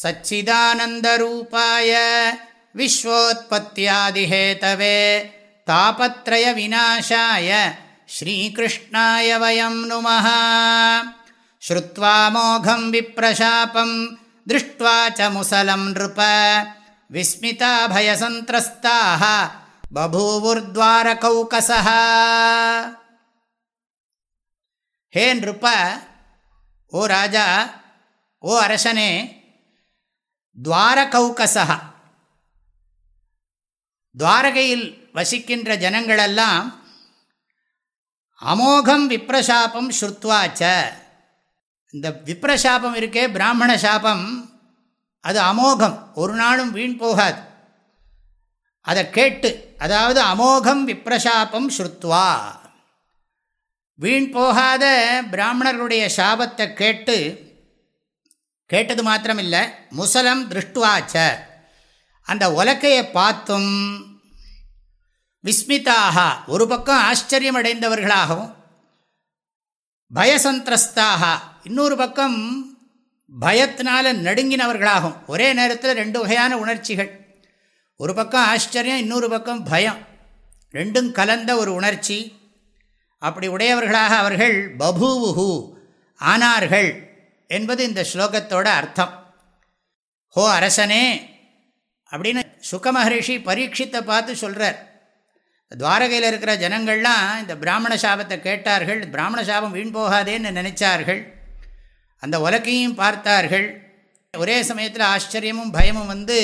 सच्चिदानन्दरूपाय विश्वोत्पत्त्यादिहेतवे तापत्रयविनाशाय श्रीकृष्णाय वयं नुमः श्रुत्वा मोघं विप्रशापं दृष्ट्वा च मुसलं नृप विस्मिताभयसन्त्रस्ताः बभूवुर्द्वारकौकसः ஹே நிருப்ப ஓ ராஜா ஓ அரசனே துவாரகௌகசா துவாரகையில் வசிக்கின்ற ஜனங்களெல்லாம் அமோகம் விப்ரசாபம் ஸ்ருத்வாச்ச இந்த விப்ரசாபம் இருக்கே பிராமண சாபம் அது அமோகம். ஒரு நாளும் வீண் போகாது. அதை கேட்டு அதாவது அமோகம் விப்ரசாபம் ஸ்ருத்வா. வீண் போகாத பிராமணர்களுடைய சாபத்தை கேட்டு கேட்டது மாத்திரமில்லை. முசலம் திருஷ்டுவாச்ச. அந்த உலக்கையை பார்த்தும் விஸ்மிதாக ஒரு பக்கம் ஆச்சரியம் அடைந்தவர்களாகவும் பயசந்திரஸ்தாக இன்னொரு பக்கம் பயத்தினால நடுங்கினவர்களாகும் ஒரே நேரத்தில் ரெண்டு வகையான உணர்ச்சிகள். ஒரு பக்கம் ஆச்சரியம் இன்னொரு பக்கம் பயம். ரெண்டும் கலந்த ஒரு உணர்ச்சி. அப்படி உடையவர்களாக அவர்கள் பபூவுஹு ஆனார்கள். என்பது இந்த ஸ்லோகத்தோட அர்த்தம். ஹோ அரசனே அப்படின்னு சுக மகரிஷி பரீட்சித்தை பார்த்து சொல்கிறார் துவாரகையில் இருக்கிற ஜனங்கள்லாம் இந்த பிராமண சாபத்தை கேட்டார்கள் பிராமண சாபம் வீண் போகாதேன்னு நினைச்சார்கள். அந்த உலக்கையும் பார்த்தார்கள். ஒரே சமயத்தில் ஆச்சரியமும் பயமும் வந்து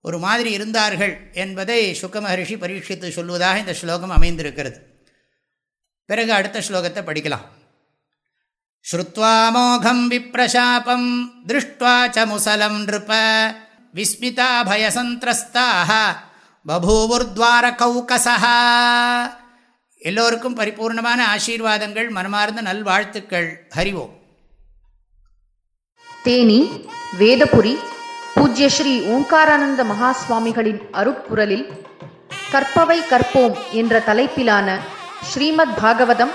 ஒரு மாதிரி இருந்தார்கள் என்பதை சுக மகரிஷி பரீட்சித்து சொல்வதாக இந்த ஸ்லோகம் அமைந்திருக்கிறது. பிறகு அடுத்த ஸ்லோகத்தை படிக்கலாம். ஸ்ருத்வா மோகம் விப்ரசாபம் திருஷ்டுவா ச முசலம் நிருப விஸ்மிதா பயசந்திரஸ்தாக பபூவுர்துவார எல்லோருக்கும் பரிபூர்ணமான ஆசீர்வாதங்கள் மனமார்ந்த நல்வாழ்த்துக்கள். ஹரிவோம் தேனி வேதபுரி பூஜ்ய ஸ்ரீ ஓங்காரானந்த மகாஸ்வாமிகளின் அருப்புரலில் கற்பவை கற்போம் என்ற தலைப்பிலான ஸ்ரீமத் பாகவதம்